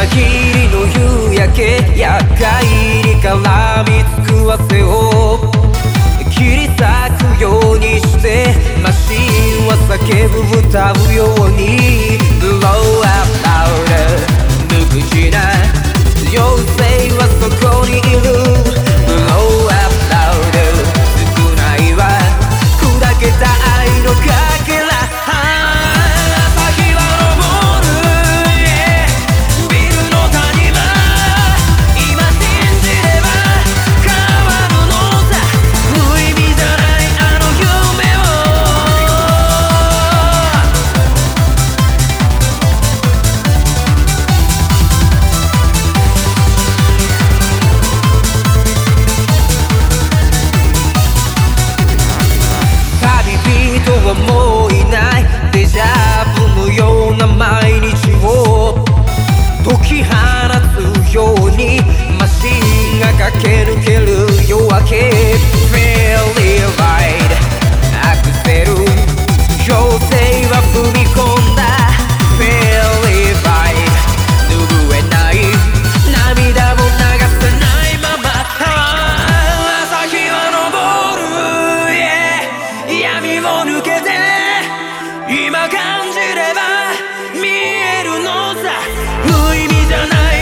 朝霧の夕焼けやかに絡みつく汗を。切り裂くようにしてマシンは叫ぶ歌うように。Blow up louder 無口帝は踏み込んだ。フェリーバイ。ブ拭えない。涙も流せないまま。朝日は昇る、闇を抜けて。今感じれば見えるのさ。無意味じゃない。